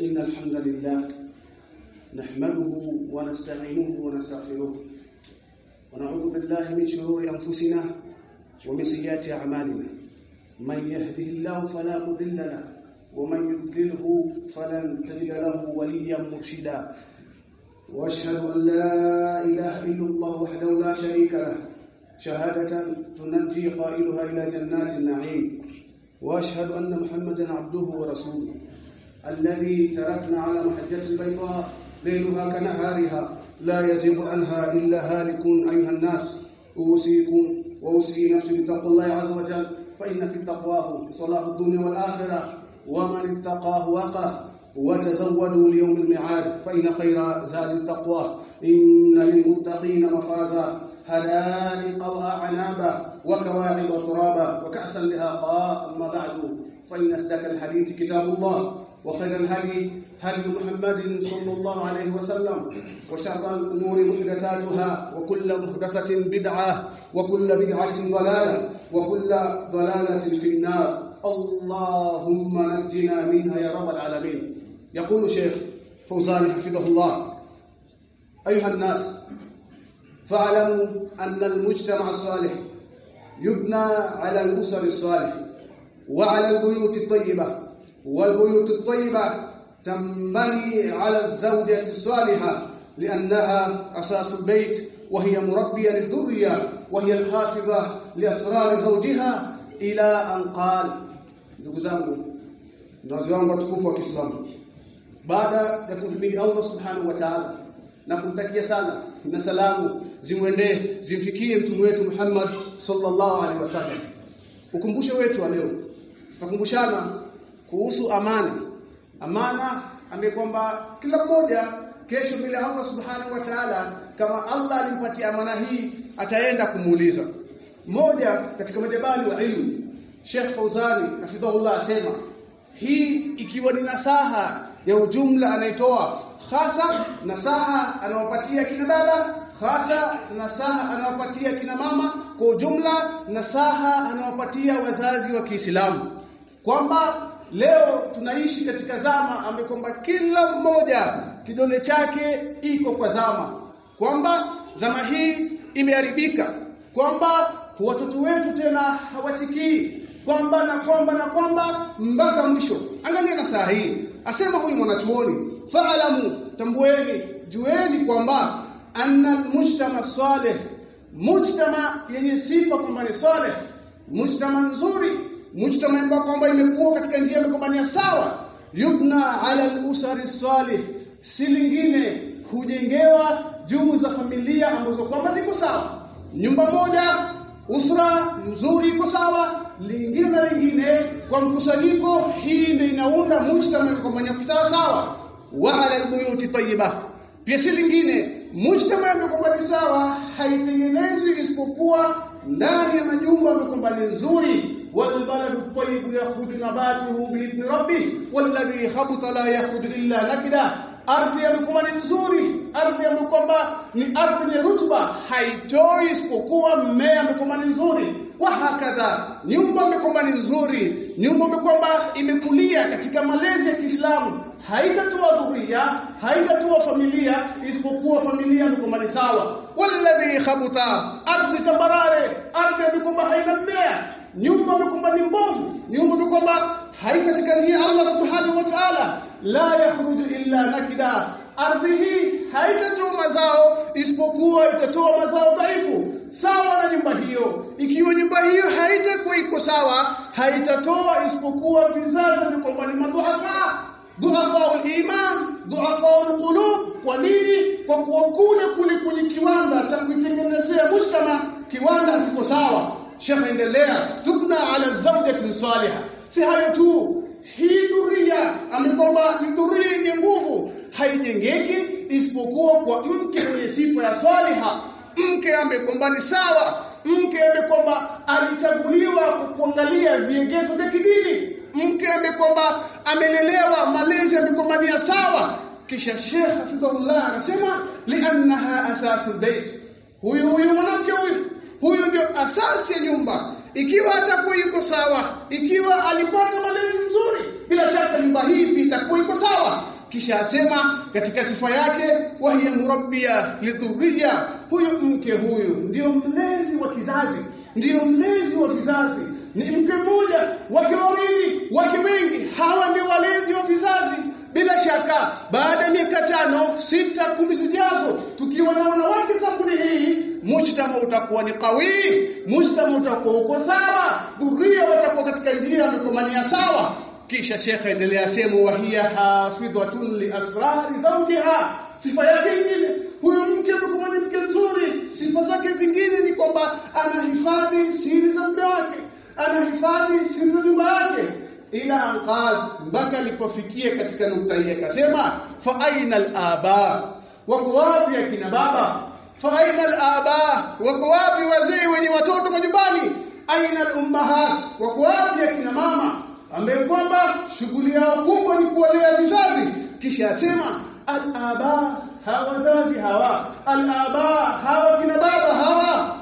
إن الحمد لله نحمده ونستعينه ونستغفره ونعوذ بالله من شرور أنفسنا ومن سيئات أعمالنا. من يهده الله فلا مضل له ومن يضلله فلن تجد له وليا مرشدا. وأشهد أن لا إله إلا الله وحده لا شريك له. شهادة تنجي قائلها إلى جنات النعيم. وأشهد أن محمدا عبده ورسوله. الذي تركنا على محجة البيضاء ليلها كنهارها. لا يزيغ عنها إلا هالكون أيها الناس. أوصيكم وأوصي نفسي بتقوى الله عز وجل. فإن في تقواه صلاح الدنيا والآخرة. ومن اتقاه وقاه وتزودوا ليوم الميعاد. فإن خير زاد التقوى. إن للمتقين مفازا. حدائق وأعنابا. وكواعب ترابا وكأسا لهاقا أما بعد. فإن أصدق الحديث كتاب الله. وخير الهدي هدي محمد صلى الله عليه وسلم وشر الأمور محدثاتها وكل محدثة بدعة وكل بدعة ضلالة وكل ضلالة في النار. اللهم نجنا منها يا رب العالمين. يقول شيخ فوزان حفظه الله أيها الناس فاعلموا أن المجتمع الصالح يبنى على الأسر الصالح وعلى البيوت الطيبة. والبيوت الطيبة تنبني على الزوجة الصالحة لأنها أساس البيت وهي مربية للذرية وهي الحافظة لأسرار زوجها إلى أن قال. دوغزانغو نازيانغو تكوفو كيسلام بعدا يكفمني الله سبحانه وتعالى نكمتكيا سانا إن سلام زموندي زمفيكيه متموت محمد صلى الله عليه وسلم. ukumbushe wetu leo tukumbushana kuhusu amana amana ambaye kwamba kila mmoja kesho bila Allah subhanahu wa ta'ala kama Allah alimpatia amana hii ataenda kumuuliza. Moja katika majabali wa ilmu Sheikh Fauzani hafidhahullah asema hii ikiwa ni nasaha ya ujumla anaitoa hasa nasaha anawapatia kina baba hasa nasaha anawapatia kina mama kwa ujumla nasaha anawapatia wazazi wa Kiislamu. Kwamba leo tunaishi katika zama ambapo kwamba kila mmoja kidole chake iko kwa zama. Kwamba zama hii imeharibika. Kwamba watoto wetu tena hawasikii. Kwamba na kwamba na kwamba mpaka mwisho. Angalia na saa hii. Asema huyu mwanachuoni faalamu tambueni jueni kwamba anna mujtama salih. Mujtama yenye sifa kwamba ni salih. Mujtama nzuri mujtama ambao kwamba imekuwa katika njia ya sawa. Yubna ala al-usari salih. Si lingine hujengewa juu za familia ambazo kwamba ziko sawa. Nyumba moja usra nzuri iko sawa. Lingine na lingine kwa mkusanyiko hii ndio inaunda mujtama kwa sawa sawa. Wa ala albuyuti tayyiba. Pia si lingine mujtama yamekwamba ni sawa haitengenezwi isipokuwa ndani ya majumba ambayo ni nzuri والبلد الطيب يخرج نباته باذن ربه والذي خبط لا يخرج الا نكدا ardhi yamekuwa ni nzuri ardhi yamekwamba ni ardhi ni rutuba haitoi isipokuwa mmea amekuwa ni nzuri wa hakadha nyumba imekwamba ni nzuri nyumba imekwamba imekulia katika malezi ya Kiislamu haitatoa dhuria haitatoa familia isipokuwa familia imekwamba ni sawa walladhi khabuta ardhi tambarare ardhi imekwamba haina mmea nyumba imekwamba ni mbovu. Nyumba imekwamba haikatika njia Allah subhanahu wa ta'ala. La yakhruju illa nakida. Ardhi hii haitatoa mazao isipokuwa itatoa mazao dhaifu. Sawa na nyumba hiyo. Ikiwa nyumba hiyo haitakuwa iko sawa haitatoa isipokuwa vizazi ni kwamba ni madhuafa. Dhuafa iman dhuafa qulub kwa nini? Kwa kuwa kule kule kule kiwanda cha kuitengenezea mujtama kiwanda kiko sawa Sheikh endelea tubna ala zawjatin salihah. Si hayo tu hii dhuria amekomba ni dhuria yenye nguvu haijengeki isipokuwa kwa mke mwenye sifa ya saliha mke amekwamba ni sawa mke amekomba alichaguliwa kuangalia viegezo vya kidini. Mke amekomba amelelewa malezi amekwamba ni sawa. Kisha Sheikh Hafidhullah anasema li'annaha asasu bait huyu huyu mwanamke huyu huyu ndio asasi ya nyumba. Ikiwa atakuwa yuko sawa ikiwa alipata malezi nzuri bila shaka nyumba hii itakuwa iko sawa. Kisha asema katika sifa yake wa hiya murabbia lidhurriya. Huyu mke huyu ndio mlezi wa kizazi ndio mlezi wa vizazi. Ni mke mmoja wake wawili wake wengi hawa ndio walezi wa vizazi. Bila shaka baada ya miaka tano sita kumi zijazo tukiwa na wanawake sabuni mujtama utakuwa ni qawi mujtama utakuwa uko sawa dhuria watakuwa katika njia ya sawa. Kisha shekhe endelea sema wa hiya hafidhatun li asrari zawjiha. Sifa yake nyingine huyo mke amekuwa ni mke mzuri sifa zake zingine ni kwamba anahifadhi siri za mume wake anahifadhi siri za nyumba yake. Ila anqal mpaka alipofikia katika nukta hii akasema fa aina al-aba? Wako wapi akina baba fa aina wako wapi wazee wenye watoto majumbani? Aina al-ummahat wako wapi akina mama? Ambaye kwamba shughuli yao kubwa ni kuwalea vizazi. Kisha asema al-aba hawa wazazi hawa. Al-aba hawa kina baba hawa.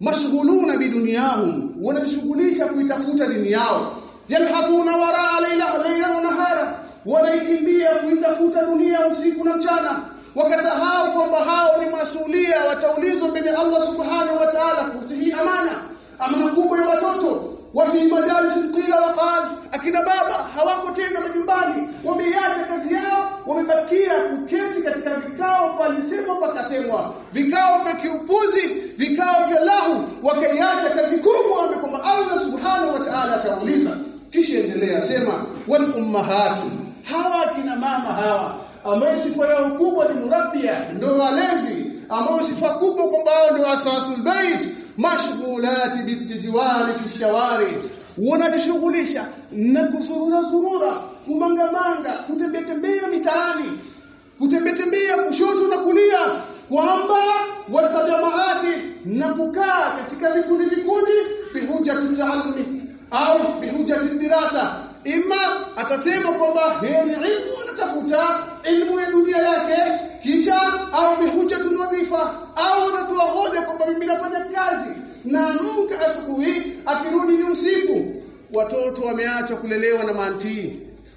Mashghuluna biduniyahum wanashughulisha kuitafuta dini yao. Yalhatuna waraa laila laila wa nahara wanaikimbia kuitafuta dunia usiku na mchana wakasahau kwamba hao ni masulia wataulizwa mbele Allah subhanahu wa ta'ala hii amana amana kubwa ya watoto. Wa fi majalis qila wa qal akina baba hawako tena majumbani wameiacha kazi yao wamebakia kuketi katika vikao palisemwa pakasemwa vikao vya kiupuzi vikao vya lahu wakaiacha kazi kubwa kwamba Allah subhanahu wa ta'ala atauliza kisha endelea sema wal ummahati hawa akina mama hawa ambao sifa yao kubwa ni murabbia ndio walezi. Ambao sifa kubwa kwamba wao ndio asasul bait. Mashghulati bitijwari fi shawari. Wanajishughulisha na kusurura surura kumangamanga kutembea tembea mitaani kutembea tembea kushoto na kulia kwamba watajamaati na kukaa katika vikundi vikundi bihuja taallumi au bihuja dirasa. Ima atasema kwamba hii ni ilmu anatafuta elimu ya dunia yake kisha au mihuja tunadhifa au anatoa hoja kwamba mimi nafanya kazi. Na mka asubuhi akirudi ni usiku. Watoto wameacha kulelewa na mantii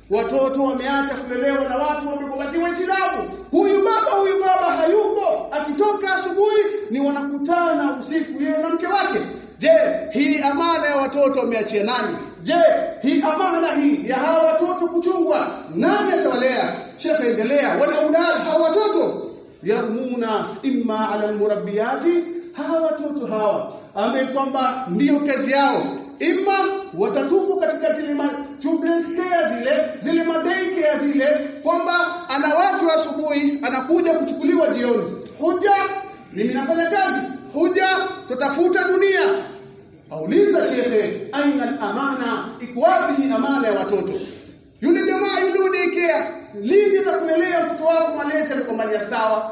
watoto wameacha kulelewa na watu wamekuwa si waislamu huyu baba huyu baba hayuko akitoka asubuhi ni wanakutana usiku yeye na mke wake je hii amana ya watoto wameachia nani? Je hii amana hii ya hawa watoto kuchungwa nani atawalea? Sheikh endelea. Wala aulad hawa watoto. Yarmuna imma ala almurabbiyati hawa watoto hawa ambaye kwamba ndiyo kazi yao. Imma watatupu katika zile children's care zile zile madai care zile kwamba ana watu asubuhi anakuja kuchukuliwa jioni. Huja mimi nafanya kazi huja tutafuta dunia. Auliza shekhe aina amana iko wapi amana ya watoto? Yule jamaa yule daycare lini atakulelea mtoto wako malezi amekomalia sawa?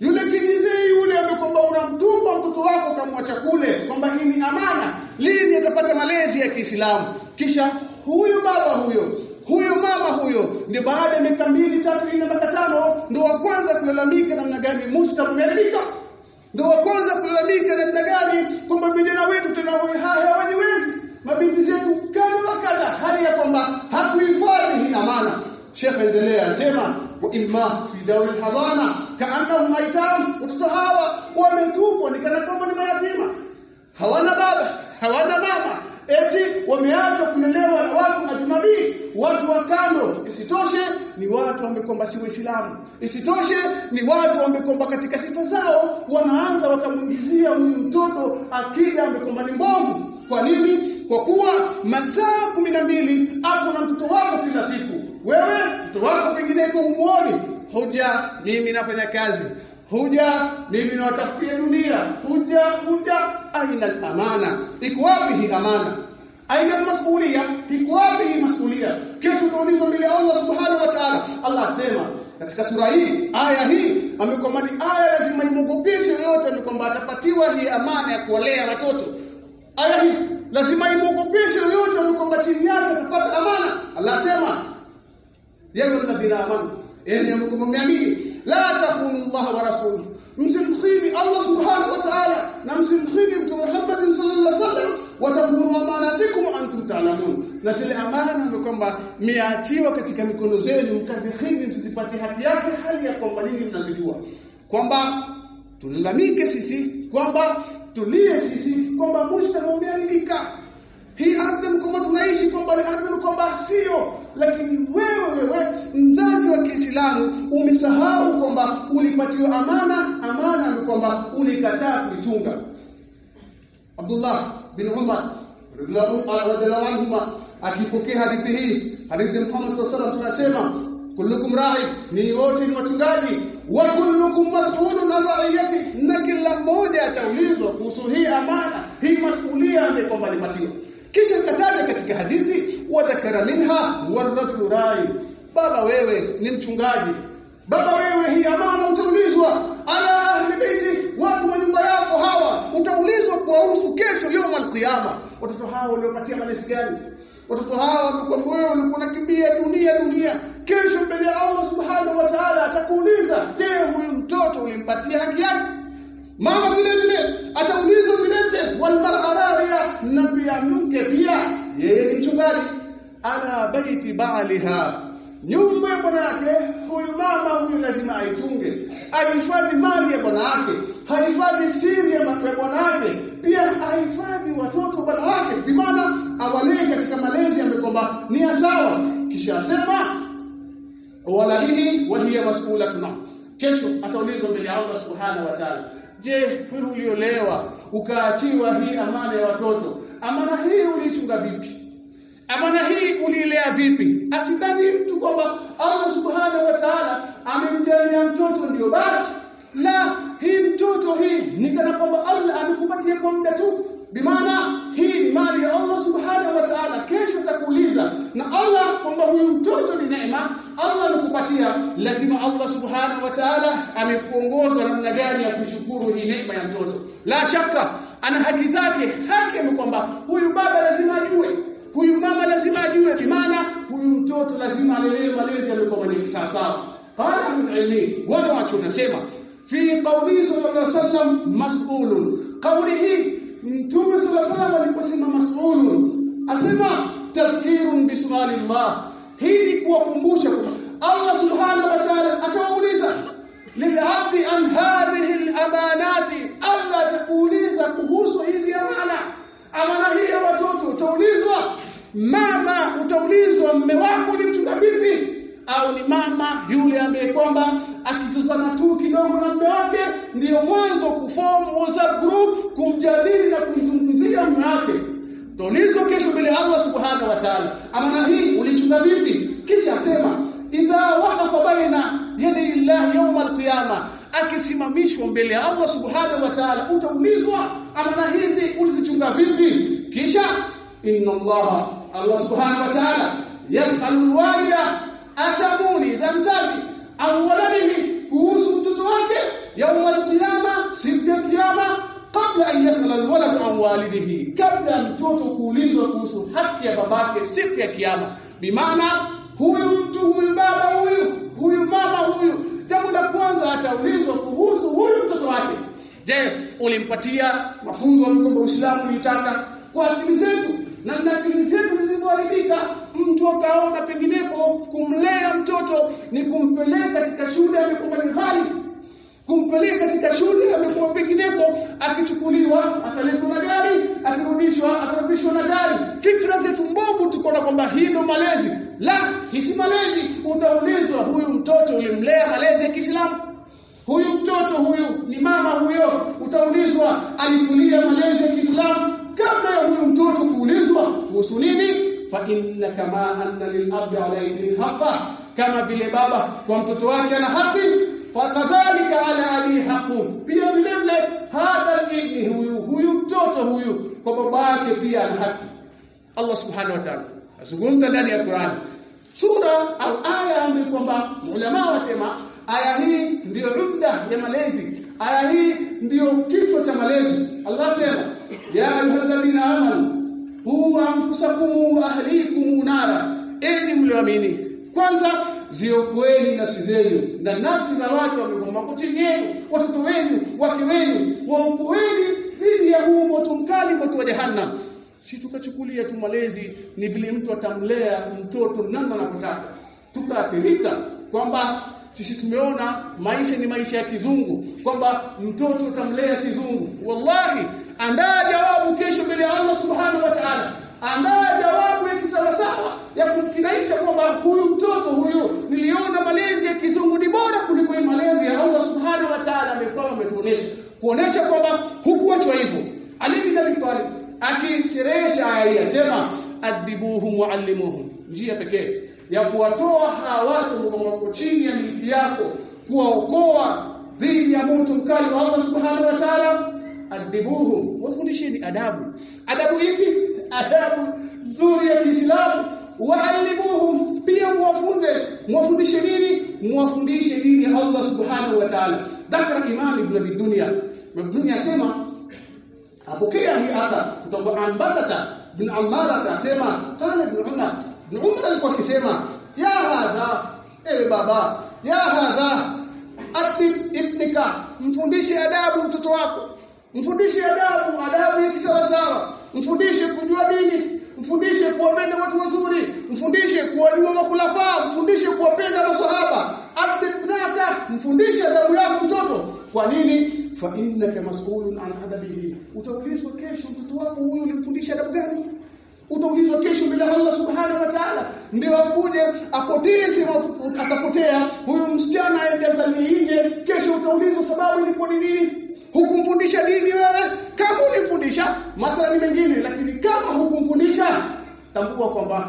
Yule kijizee yule amekwamba unamtumba mtoto wako kamwacha kule kwamba hii ni amana. Lini atapata malezi ya Kiislamu? Kisha huyo baba huyo huyo mama huyo ndio baada ya miaka mbili tatu nne mpaka tano ndio wa kwanza kulalamika namna gani mujtama umeharibika ndio wa kwanza kulalamika namna gani kwamba vijana wetu tena hawajiwezi. Mabinti zetu kadha wa kadha hali ya kwamba hakuhifadhi hii amana. Sheikh endelea anasema imma fi dawi hadana kaannahum aitam watoto hawa wametupwa ni kana kwamba ni mayatima. Hawana baba hawana mama eti wameachwa kulelewa na watu ajnabi watu wa kando isitoshe ni wamekomba si waislamu. Isitoshe ni watu wamekomba katika sifa zao wanaanza wakamwingizia huyu mtoto akida amekomba ni mbovu. Kwa nini? Kwa kuwa masaa mbili hapo na mtoto wako kila siku. Wewe mtoto wako pengine yuko humuoni huja mimi nafanya kazi. Huja mimi nawatafutia dunia. Huja huja. Aina al-amana iko wapi hii amana aina al-mas'uliyya iko wapi hii masuhulia kesho tuulizwa mbele Allah subhanahu wa ta'ala. Allah asema katika sura hii aya hii amekomani aya lazima imwogopishe yote ni kwamba atapatiwa hii amana ya kuwalea watoto. Aya hii lazima imwogopishe yote ni kwamba chini yake atapata amana. Allah asema yalla ayyuhalladhina amanu enyi mkumwamini la takhunu Allah wa rasuluhu. Msimkhini Allah subhanahu wa ta'ala na msimkhini mtume Muhammad sallallahu alaihi wasallam. Watakunu amanatikum antum ta'lamun. Na zile amana ni kwamba miachiwa katika mikono zenu mkazikhini msizipate haki yake hali ya kwamba nini mnazijua. Kwamba tulalamike sisi kwamba tulie sisi kwamba mujtama umeharibika hii ardhi mkomo tunaishi kwamba ni ardhi kwamba sio lakini wewe wewe mzazi wa Kiislamu umesahau kwamba ulipatiwa amana. Amana ni kwamba ulikataa kuichunga. Abdullah bin Umar radhiallahu anhuma akipokea hadithi hii. Hadithi ya Muhammad sallallahu alaihi wasallam tunasema kullukum ra'i ni wote ni wachungaji. Wa kullukum mas'ulun an ra'iyati na kila mmoja ataulizwa kuhusu hii amana hii masuhulia ambayo kwamba alipatiwa kisha kataja katika hadithi wadhakara minha warajulu ra'i. Baba wewe ni mchungaji. Baba wewe hii amana utaulizwa ala ahli baiti watu wa nyumba yako hawa utaulizwa kuwahusu kesho yawm alqiyama. Watoto hao waliopatia malezi gani? Watoto hawa walikuwa wewe ulikuwa unakimbia dunia dunia. Kesho mbele ya Allah subhanahu wa ta'ala atakuuliza je huyu mtoto ulimpatia haki yake? Mama vile vile ataulizwa vile vile wal mar'ariya na pia mke pia yeye ni mchungaji. Ala baiti baaliha nyumba ya bwana yake huyu mama huyu lazima aitunge. Ahifadhi mali ya bwana yake hahifadhi siri ya bwana yake pia ahifadhi watoto bwana wake bimaana awalee katika malezi ambayo kwamba ni sawa. Kisha asema walalihi wa hiya mas'ulatun kesho ataulizwa mbele ya Allah subhanahu wa ta'ala. Je wewe uliolewa ukaachiwa hii amana ya watoto amana hii ulichunga vipi? Amana hii ulilea vipi? Asidhani mtu kwamba Allah subhanahu wa ta'ala amemjalia mtoto ndio basi. La hii mtoto hii ni kana kwamba Allah amekupatia kwa muda tu bimaana hii ni mali ya Allah subhanahu wa ta'ala. Kesho takuuliza na Allah kwamba huyu mtoto ni neema Allah amekupatia. Lazima Allah subhanahu wa ta'ala amekuongoza namna gani ya kushukuru hii neema ya mtoto. La shaka ana haki zake. Haki kwamba huyu baba lazima ajue huyu mama lazima ajue. Bimaana huyu mtoto lazima alelewe malezi yaliokuwa ni sawa sawa hapa ilmi wala wacho nasema fi qawli sallallahu alaihi wasallam mas'ulun. Qawli hii mtume sallallahu alayhi wasallam aliposema mas'ulun asema tadhkirun bi su'alillah. Hii ni kuwakumbusha Allah subhanahu wa ta'ala atawauliza lil'abdi an hadhihi al-amanati. Allah atakuuliza kuhusu hizi amana. Amana hii ya watoto utaulizwa? Mama utaulizwa mme wako ni mchunga vipi au ni mama yule ambaye kwamba akizozana tu kidogo na mume wake ndio mwanzo kuform WhatsApp group kumjadili na kumzungumzia mume wake. Tonizo kesho mbele Allah subhanahu wa ta'ala. Amana hii ulichunga vipi? Kisha asema idha waqafa baina yadi Allah yawm al-qiyama. Akisimamishwa mbele ya Allah subhanahu wa ta'ala utaulizwa amana hizi ulizichunga vipi? Kisha inna Allah Allah subhanahu wa ta'ala yas'alu al-walida atamuni za mzazi au waladihi kuhusu mtoto wake yawm al-qiyama siku ya kiyama kabla an yasala alwalad an walidihi. Kabla mtoto kuulizwa kuhusu haki ya babake siku ya kiyama. Bimaana huyu mtu huyu baba huyu huyu mama huyu jambo la kwanza ataulizwa kuhusu huyu mtoto wake. Je ulimpatia mafunzo kwamba Uislamu ulitaka? Kwa akili zetu na akili zetu zilivyoharibika mtu akaona pengineko kumlea mtoto ni kumpeleka katika shule amekuwa ni hali kumpeleka katika shule amekuwa pengineko akichukuliwa ataletwa na gari akirudishwa atarudishwa na gari. Fikra zetu mbovu tuko na kwamba hii ndo malezi. La hisi malezi. Utaulizwa huyu mtoto ulimlea malezi ya Kiislamu? Huyu mtoto huyu ni mama huyo. Utaulizwa alikulia malezi ya Kiislamu? Kabla ya huyu mtoto kuulizwa kuhusu nini fa inna kama anna lil abdi alayhi haqa kama vile baba kwa mtoto wake ana haki fakadhalika ala abi haqu pia vile vile hata ibni huyu huyu mtoto huyu kwa babake pia ana haki. Allah subhanahu wa ta'ala azungumza ndani ya Qur'an. Sura au aya ambayo kwamba ulama wasema aya hii ndiyo umda ya malezi. Aya hii ndiyo kichwa cha malezi. Allah sema ya ayyuhalladhina amanu hu anfusakum ahlikum nara. Enyi mlioamini kwanza ziokoeni nafsi zenu na nafsi za watu wamegoma chini yenu watoto wenu wake wenu waokoeni dhidi ya huu moto mkali moto wa jahannam. Si tukachukulia tu malezi ni vile mtu atamlea mtoto namna anapotaka tukaathirika kwamba sisi tumeona maisha ni maisha ya kizungu kwamba mtoto utamlea kizungu. Wallahi andaa jawabu kesho mbele ya Allah subhanahu wa ta'ala andaa jawabu ya kisawasawa ya kukinaisha kwamba huyu mtoto huyu niliona malezi ya kizungu ni bora kuliko malezi ya Allah subhanahu wa ta'ala amekuwa ametuonesha. Kuonesha kwamba hukuachwa hivyo. Ali bin Abi Talib akisherehesha aya hii asema adibuhum waalimuhum njia pekee ya kuwatoa hawa watu mgongo chini ya miji yako kuwaokoa dhidi ya moto mkali wa Allah subhanahu wa ta'ala adibuhum wafundisheni adabu. Adabu ipi? Adabu nzuri ya Kiislamu waalimuhum pia muwafunze muwafundishe nini? Muwafundishe dini ya Allah subhanahu wa ta'ala? Dhakara imam ibn abi dunya. Ibn dunya asema apokea hii aya kutoka ambasata bin amara asema qala ibn umar. Ibn umar alikuwa akisema ya hadha ewe baba ya hadha atib ibnika mfundishe adabu mtoto wako. Mfundishe adabu adabu ya kisawasawa. Mfundishe kujua dini mfundishe kuwapenda watu wazuri. Mfundishe kuwajua makhulafa. Mfundishe kuwapenda maswahaba. Adibnaka mfundishe adabu yako mtoto. Kwa nini? Fa innaka mas'ulun an adabihi utaulizwa kesho mtoto wako huyu ulimfundisha adabu gani? Utaulizwa kesho ya Allah subhanahu wa ta'ala. Ndio akuje apoteze atapotea. Huyu msichana aende azali nje. Kesho utaulizwa sababu ilikuwa ni nini hukumfundisha dini wewe. Kama ulimfundisha masala ni mengine lakini kama hukumfundisha tambua kwamba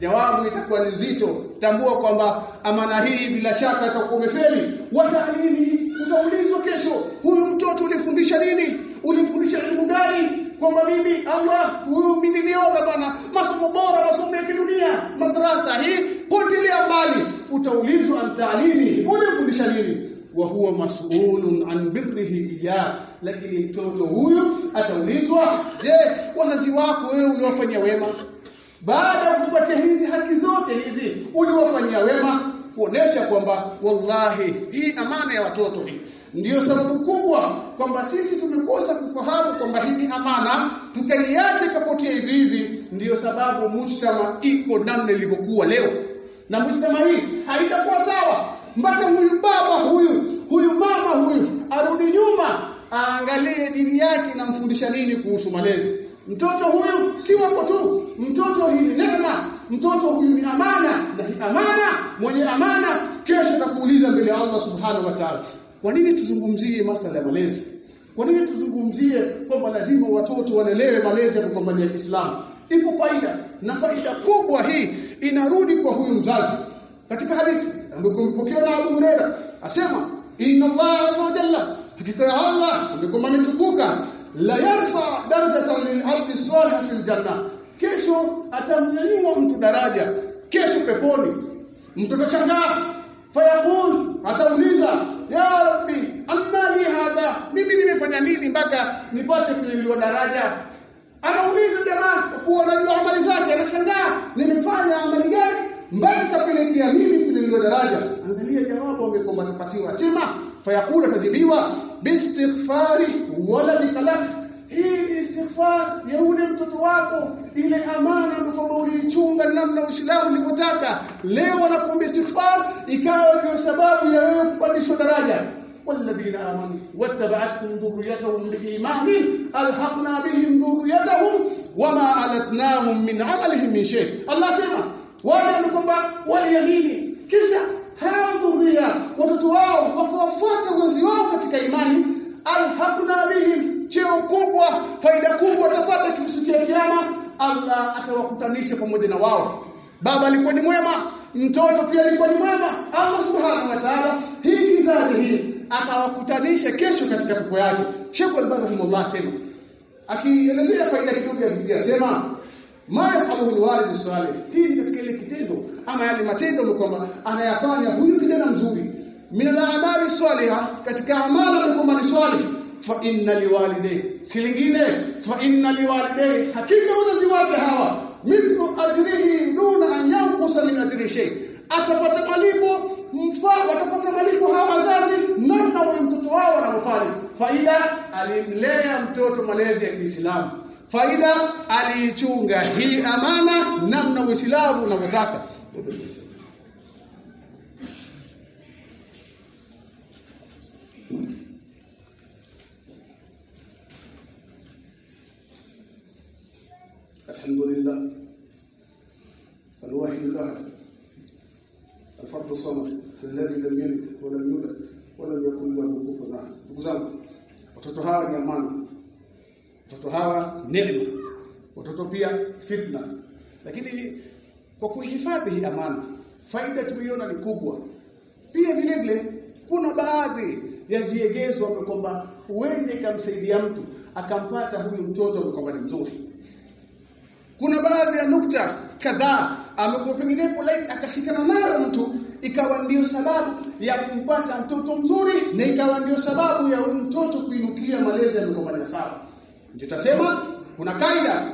jawabu itakuwa ni nzito. Tambua kwamba amana hii bila shaka itakuwa umefeli. Wataalimi utaulizwa kesho huyu mtoto ulifundisha nini? Ulifundisha elimu gani? Kwamba mimi Allah huyu mimi niliona bana masomo bora masomo ya kidunia madrasa hii potelea mbali. Utaulizwa mtaalimi ulifundisha nini wa huwa mas'ulun an birrihi iyya lakini mtoto huyo ataulizwa je wazazi wako wewe uliwafanyia wema? Baada ya kupata hizi haki zote hizi uliwafanyia wema kuonesha kwamba wallahi hii amana ya watoto hii. Ndiyo sababu kubwa kwamba sisi tumekosa kufahamu kwamba hii ni amana tukaiacha ikapotea hivi hivi ndio sababu mujtama iko namna ilivyokuwa leo. Na mujtama hii haitakuwa sawa mpaka huyu baba huyu huyu mama huyu arudi nyuma aangalie dini yake inamfundisha nini kuhusu malezi. Mtoto huyu si wako tu. Mtoto hii ni neema. Mtoto huyu ni amana. Na amana mwenye amana kesho atakuuliza mbele ya Allah subhanahu wa ta'ala. Kwa nini tuzungumzie masala ya malezi? Kwa nini tuzungumzie kwamba lazima watoto walelewe malezi ya kupambania Kiislamu? Ipo faida. Na faida kubwa hii inarudi kwa huyu mzazi. Katika hadithi ambayo na Abu Huraira. Asema inna Allah azza wa jalla hakika ya Allah ambaye ametukuka la yarfa darajatan lil abdi salih fil janna kesho atamnyanyua mtu daraja kesho peponi. Mtoto changaa fayaqul atauliza ya rabbi anna li hadha? Mimi nimefanya nini mpaka nipate kuliwa daraja? Anauliza jamaa kuwa anajua amali zake? Anashangaa nimefanya amali gani mpaka kapelekea mimi kunyanyua daraja angalia jawabu amekomba tupatiwa sema fayaqula tajibiwa biistighfari wala bikalak hii ni istighfar ya ule mtoto wako ile amana kwamba uliichunga namna Uislamu ulivyotaka leo anakuomba istighfar ikawa ndio sababu ya wewe kupandishwa daraja والذين آمنوا واتبعتهم ذريتهم بإيمان ألحقنا بهم ذريتهم وما ألتناهم من عملهم من شيء الله سمع wale kwamba waliamini. Kisha hawadhuria watoto wao wakawafuata wazazi wao katika imani. Alhaqna bihim cheo kubwa faida kubwa watapata kimsikia kiyama. Allah atawakutanisha pamoja na wao. Baba alikuwa ni mwema mtoto pia alikuwa ni mwema. Allah subhanahu wa ta'ala hii kizazi hii atawakutanisha kesho katika pepo yake. Sheikh Al-Albani rahimahullah sema akielezea faida kidogo ya Biblia sema ma yafaluhu alwalid salih hii ni katika ile kitendo. Ama yale matendo kwamba anayafanya huyu kijana mzuri. Min al-a'mali salihah katika amali kwamba ni salih fa inna liwalidayhi. Si lingine. Fa inna liwalidayhi. Hakika wazazi wake hawa. Mithlu ajrihi duna an yanqusa min ajri shay. Atapata malipo mfano atapata malipo hawa wazazi namna mtoto wao anafanya faida alimlea mtoto malezi ya Kiislamu faida aliichunga. Hii amana namna Uislamu unavyotaka. الحمد لله الواحد الاحد الفرد الصمد الذي لم يلد ولم يولد ولم يكن له كفوا احد فكزان وتتهاوى الامانه watoto hawa neema. Watoto pia fitna. Lakini kwa kuhifadhi hii amana faida tuliona ni kubwa. Pia vile vile kuna baadhi ya viegezo kwamba huende ikamsaidia mtu akampata huyu mtoto kwamba ni mzuri. Kuna baadhi ya nukta kadhaa amekuwa penginepo akashikana nayo mtu ikawa ndio sababu ya kumpata mtoto mzuri na ikawa ndio sababu ya huyu mtoto kuinukia malezi ya sawa ndio tasema kuna kaida.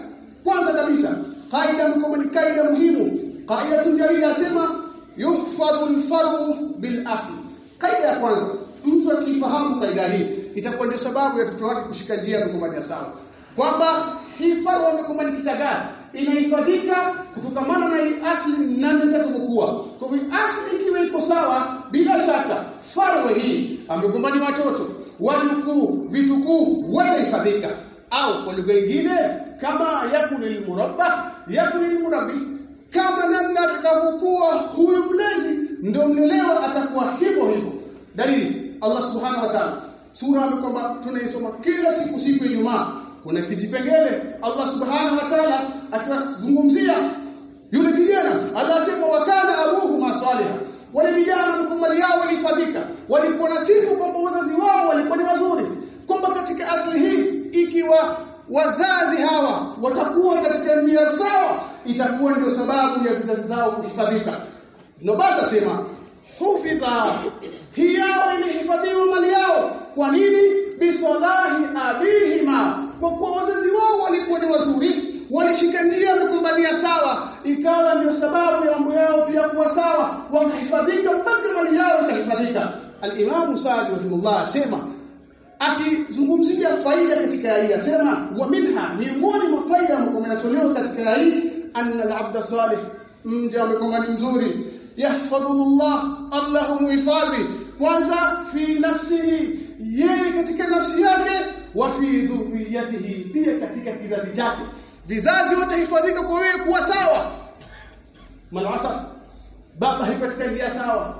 Kwanza kabisa kaida mkomo ni kaida muhimu. Kaida tunjalia asema yuhfadhu alfaru bil asli kaida ya kwanza mtu akifahamu kaida hii itakuwa ndio sababu ya mtoto wake kushika njia ya sawa kwamba hii faru mkomo ni kitagani inahifadhika kutokamana na hii asli namna itakavyokuwa. Kwa hivyo asli ikiwa iko sawa, bila shaka faru hii amegombani watoto, wajukuu, vitukuu watahifadhika, au kwa lugha nyingine kama yakuni murabba yakuni murabbi, kama namna atakavyokuwa huyu mlezi ndio mlelewa atakuwa hivyo hivyo. Dalili Allah subhanahu wa ta'ala sura kwamba tunaisoma kila siku siku ya Ijumaa kuna kijipengele Allah subhanahu wa ta'ala akiwazungumzia yule kijana. Anasema wakana abuhu masaliha wale vijana mkumali yao walifadhika walikuwa na sifu kwamba wazazi wao walikuwa ni wazuri kwamba katika asli hii ikiwa wazazi hawa watakuwa katika njia sawa itakuwa ndio sababu ya vizazi zao kuhifadhika. Ndio basi sema hufidha hii yao ilihifadhiwa mali yao. Kwa nini? Bisalahi abihima. Kwa kuwa wazazi wao walikuwa ni wazuri walishika njia wamekumbania sawa. Ikawa ndio sababu ya mambo yao pia kuwa sawa. Wakahifadhika mpaka mali yao ikahifadhika. al-Imam Sa'd rahimahullah asema akizungumzia faida katika hii asema wa minha miongoni mwa faida ambayo inatolewa katika hii anna al-abd salih mja amekuwa mzuri. Yahfadhuhu Allah Allah muhifadhi. Kwanza fi nafsihi yeye katika nafsi yake wa fi dhurriyatihi pia katika kizazi chake. Vizazi watahifadhika kwa wewe kuwa sawa. Malasaf baba hayuko katika njia sawa.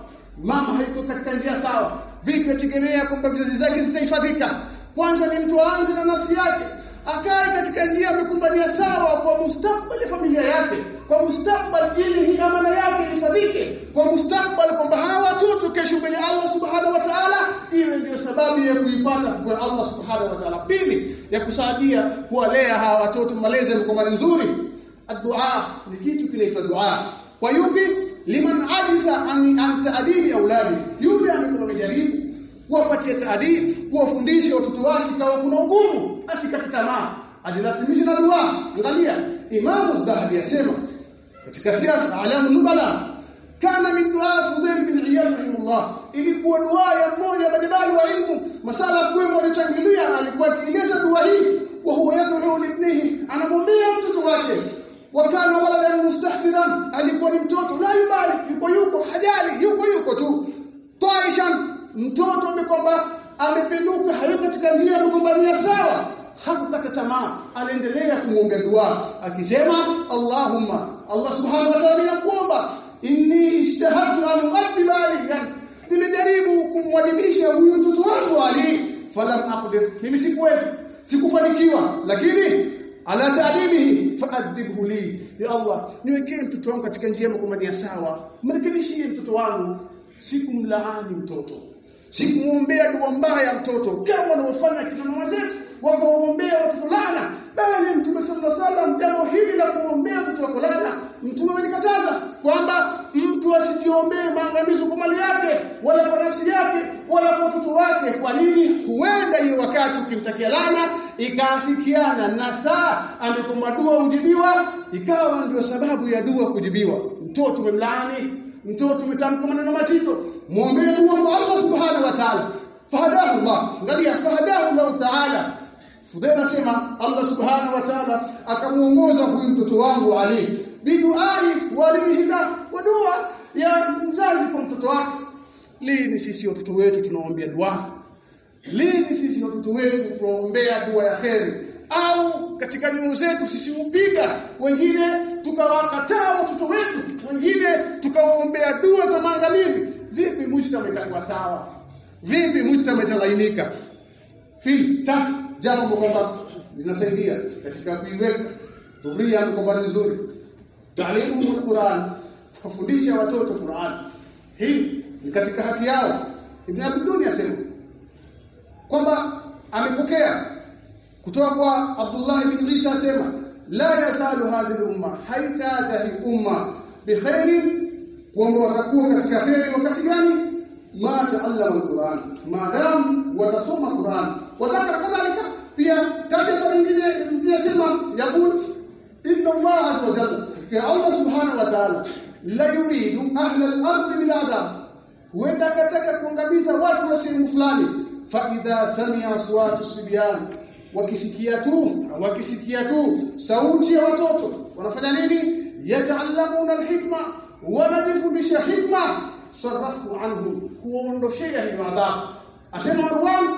Mama hayuko katika njia sawa vipi ategemea kwamba vizazi zake zitahifadhika kwanza ni mtu aanze na nafsi yake akae katika njia amekumbania sawa kwa mustakbali familia yake kwa mustakbal ili hii amana yake ifadhike kwa mustakbal kwamba hawa watoto kesho mbele Allah subhanahu wa ta'ala iwe ndio sababu ya kuipata kwa Allah subhanahu wa ta'ala. Pili ya kusaidia kuwalea hawa watoto malezi ya nzuri. Addu'a ni kitu kinaitwa dua. Kwa yupi liman ajiza an, an auladi yule amekuwa kuwapatia taadili kuwafundisha watoto wake kawa kuna ugumu asikate tamaa ajilasimisha na dua. Angalia imamu dhahabi asema katika siasa alamu nubala kana min dua Fudayl bin Iyad Allah ilikuwa dua ya mmoja majibali wa ilmu. Masala wema walitangulia alikuwa akileta dua hii wa huwa yad'u libnihi anamwambia mtoto wake wakana waladan mustahtiran alikuwa ni mtoto la yubali yuko yuko hajali yuko yuko tu. Taishan mtoto amekwamba amepinduka hayuko katika njia ya sawa. Hakukata tamaa anaendelea kumwombea dua akisema Allahumma Allah subhanahu wa ta'ala yakuomba inni ishtahatu an uaddiba aliyan nimejaribu kumwadibisha huyu mtoto wangu ali falam aqdir. Mimi sikufanikiwa lakini ala ta'limihi fa'adhibhu li. Ya Allah niwekee mtoto wangu katika njia ya sawa. Mrekebishie mtoto wangu. Sikumlaani mtoto. Sikumuombea dua mbaya mtoto. Kama unaofanya kina mama zetu wakaombea watoto lana bali mtume sallallahu alaihi wasallam jambo hili la kuombea watoto wako lana mtume alikataza kwamba mtu asijiombee maangamizo kwa mali yake wala kwa nafsi yake wala kwa watoto wake. Kwa nini? Huenda hiyo wakati ukimtakia lana ikaafikiana na saa amekoma dua ujibiwa ikawa ndio sababu ya dua kujibiwa. Mtoto umemlaani mtoto umetamka maneno mazito muombe dua kwa Allah subhanahu wa ta'ala. Fahadahu Allah angalia fahadahu Allah ta'ala Fudhail anasema Allah subhanahu wa ta'ala akamuongoza huyu mtoto wangu Ali. Biduai walidihika kwa dua ya mzazi kwa mtoto wake. Lini sisi watoto wetu tunaombea dua? Lini sisi watoto wetu tunaombea dua ya kheri? Au katika nyoyo zetu sisi upiga wengine tukawakataa watoto wetu wengine tukawaombea dua za maangamizi vipi mujtama itakuwa sawa? Vipi mujtama italainika pili tatu jambo kwamba linasaidia katika kuiweka dhuria kwamba vizuri taalimu Qur'an kufundisha watoto Qur'an hii ni katika haki yao Ibn Abdun asema kwamba amepokea kutoka kwa Abdullah ibn Isa asema la yasalu hadhihi umma haita hii umma bikhairi kwamba watakuwa katika kheri wakati gani ma taallama alquran maadamu watasoma Qur'an يقول إن الله عز وجل في الله سبحانه وتعالى لا يريد أهل الأرض من عذاب وإنك تكون قبيزة واتوا سلم فلاني. فإذا سمع أصوات الصبيان وكسكياتو وكسكياتو سوتي وتوتو. ونفد نيني يتعلمون الحكمة ونجف بش حكمة. صرفت عنه هو من رشيع العذاب أسمع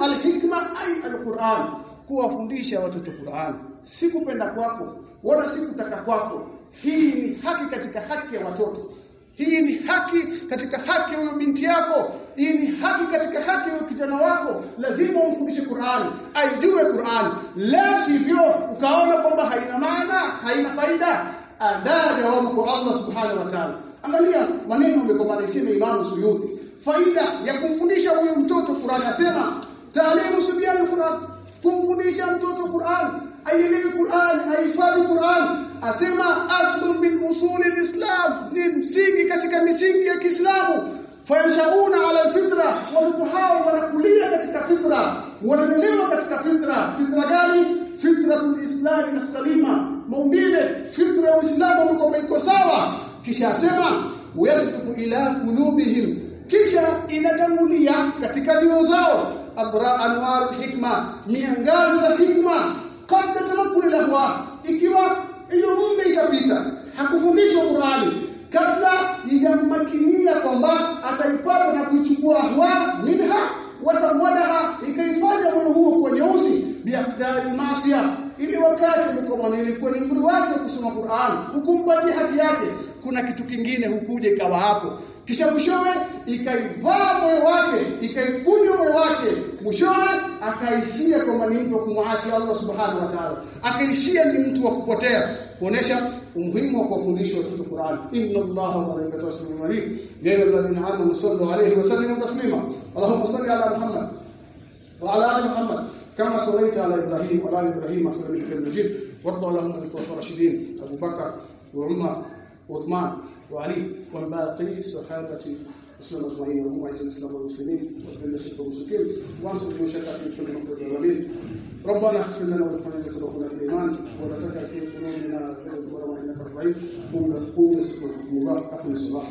الحكمة أي القرآن. kuwafundisha watoto Qur'an. Si kupenda kwako wala si kutaka kwako. Hii ni haki katika haki ya watoto. Hii ni haki katika haki ya binti yako. Hii ni haki katika haki ya kijana wako. Lazima umfundishe Qur'an aijue Qur'an. La sivyo ukaona kwamba haina maana haina faida. Adabu ya kwa Allah subhanahu wa ta'ala. Angalia maneno umekomana anasema Imam Suyuti. Faida ya kumfundisha huyu mtoto Qur'an asema taalimu subyan Qur'an. Kumfundisha mtoto Qur'an aielewe Qur'an aihifadhi Qur'an. Asema aslun min usuli islam ni msingi katika misingi ya Kiislamu. Fayashauna ala fitra watoto hao wanakulia katika fitra wanalelewa katika fitra. Fitra gani? Fitratul islam na salima. Maumbile fitra ya Uislamu kwamba iko sawa. Kisha asema wayasbiqu ila kulubihim kisha inatangulia katika nyoyo zao. Abra anwar hikma. Miangazo za hikma kabla tamakkuni lahwa ikiwa hiyo umbe itapita hakufundishwa Qur'ani. Kabla ijamakinia kwamba ataipata na kuichukua hwa minha wasawadaha ikaifanya moyo huo kwa nyeusi biakdari masia ili wakati mkomani ilikuwa ni mri wake kusoma Qur'an hukumpatia haki yake kuna kitu kingine hukuja ikawa hapo. Kisha mshowe ikaivaa moyo wake ikaikunywa moyo wake mwishowe akaishia kwamba ni mtu wa kumwasi Allah subhanahu wa ta'ala akaishia ni mtu wa kupotea kuonesha umuhimu wa kuwafundisha watoto Qur'an inna Allaha wa malaikatahu yusalluna ala nabii ya ayyuhalladhina amanu sallu alayhi wa sallimu taslima Allahumma salli ala Muhammad wa ala ali Muhammad كما صليت على إبراهيم وعلى ال إبراهيم في المجيد وارض اللهم عن الخلفاء الراشدين ابو بكر وعمر وعثمان وعلي وعن باقي اسلام اجمعين اللهم اعز الاسلام والمسلمين واذل الشرك والمشركين وانصر من شك في كل العالمين ربنا اغفر لنا ولإخواننا الذين سبقونا بالايمان ولا تجعل في قلوبنا غير انك الرحيم. قوم قوم الله أقم الصلاة.